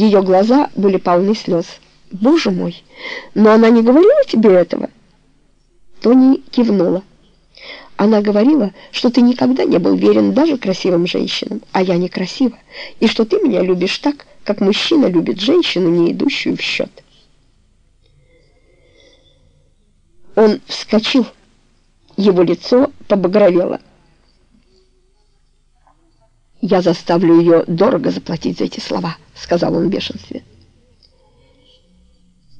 Ее глаза были полны слез. «Боже мой! Но она не говорила тебе этого?» Тони кивнула. Она говорила, что ты никогда не был верен даже красивым женщинам, а я некрасива, и что ты меня любишь так, как мужчина любит женщину, не идущую в счет. Он вскочил, его лицо побагровело. «Я заставлю ее дорого заплатить за эти слова», — сказал он в бешенстве.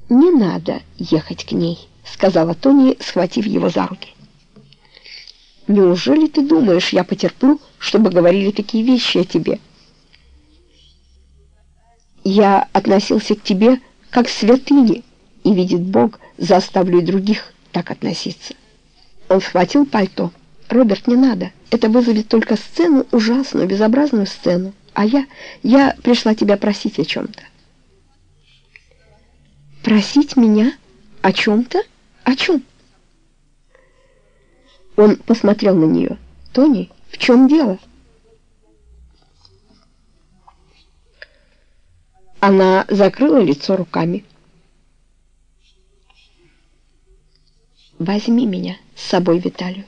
«Не надо ехать к ней», — сказала Тони, схватив его за руки. Неужели ты думаешь, я потерплю, чтобы говорили такие вещи о тебе? Я относился к тебе как к святыне, и, видит Бог, заставлю и других так относиться. Он схватил пальто. «Роберт, не надо. Это вызовет только сцену, ужасную, безобразную сцену. А я... я пришла тебя просить о чем-то». «Просить меня? О чем-то? О чем?» Он посмотрел на нее. «Тони, в чем дело?» Она закрыла лицо руками. «Возьми меня с собой, Виталию».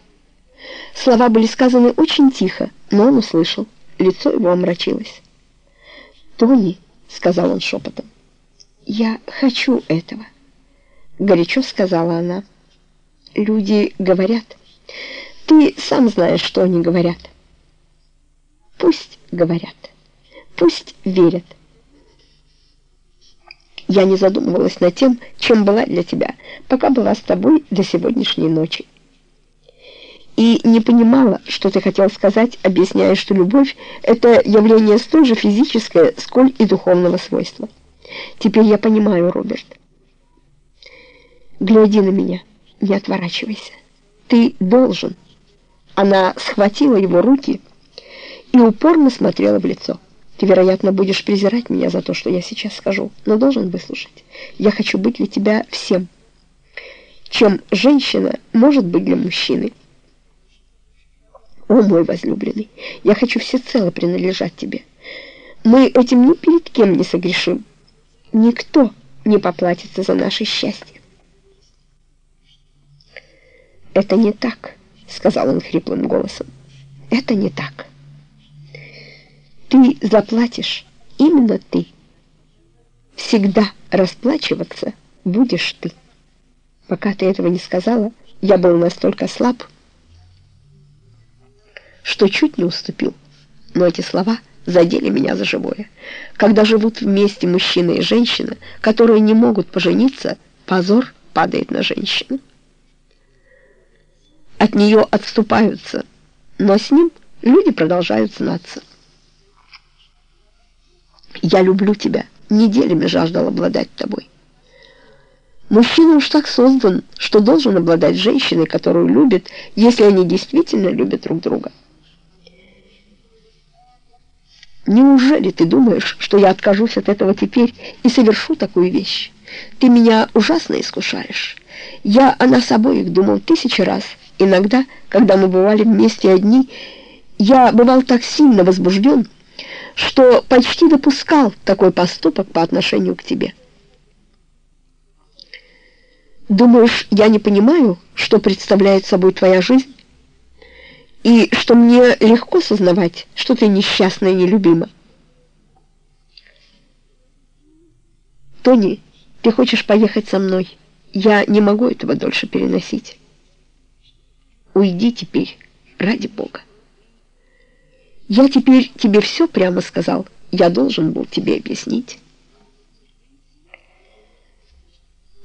Слова были сказаны очень тихо, но он услышал. Лицо его омрачилось. «Тони», — сказал он шепотом, — «я хочу этого», — горячо сказала она. «Люди говорят...» Ты сам знаешь, что они говорят. Пусть говорят, пусть верят. Я не задумывалась над тем, чем была для тебя, пока была с тобой до сегодняшней ночи. И не понимала, что ты хотел сказать, объясняя, что любовь — это явление столь же физическое, сколь и духовного свойства. Теперь я понимаю, Роберт. Гляди на меня, не отворачивайся. Ты должен. Она схватила его руки и упорно смотрела в лицо. Ты, вероятно, будешь презирать меня за то, что я сейчас скажу, но должен выслушать. Я хочу быть для тебя всем, чем женщина может быть для мужчины. О, мой возлюбленный, я хочу всецело принадлежать тебе. Мы этим ни перед кем не согрешим. Никто не поплатится за наше счастье. «Это не так», — сказал он хриплым голосом. «Это не так. Ты заплатишь, именно ты. Всегда расплачиваться будешь ты. Пока ты этого не сказала, я был настолько слаб, что чуть не уступил. Но эти слова задели меня за живое. Когда живут вместе мужчина и женщина, которые не могут пожениться, позор падает на женщину от нее отступаются, но с ним люди продолжают знаться. Я люблю тебя, неделями жаждал обладать тобой. Мужчина уж так создан, что должен обладать женщиной, которую любит, если они действительно любят друг друга. Неужели ты думаешь, что я откажусь от этого теперь и совершу такую вещь? Ты меня ужасно искушаешь. Я о нас обоих думал тысячи раз — Иногда, когда мы бывали вместе одни, я бывал так сильно возбужден, что почти допускал такой поступок по отношению к тебе. Думаешь, я не понимаю, что представляет собой твоя жизнь? И что мне легко сознавать, что ты несчастна и нелюбима? Тони, ты хочешь поехать со мной? Я не могу этого дольше переносить. Уйди теперь, ради Бога. Я теперь тебе все прямо сказал. Я должен был тебе объяснить.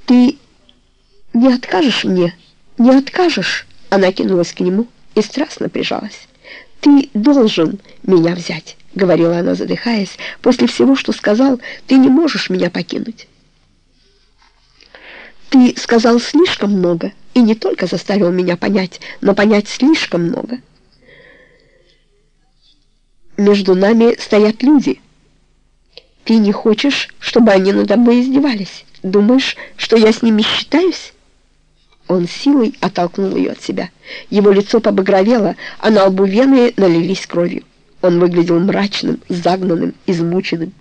Ты не откажешь мне? Не откажешь? Она кинулась к нему и страстно прижалась. Ты должен меня взять, говорила она, задыхаясь. После всего, что сказал, ты не можешь меня покинуть. Ты сказал слишком много и не только заставил меня понять, но понять слишком много. Между нами стоят люди. Ты не хочешь, чтобы они надо мной издевались? Думаешь, что я с ними считаюсь? Он силой оттолкнул ее от себя. Его лицо побагровело, а на лбу вены налились кровью. Он выглядел мрачным, загнанным, измученным.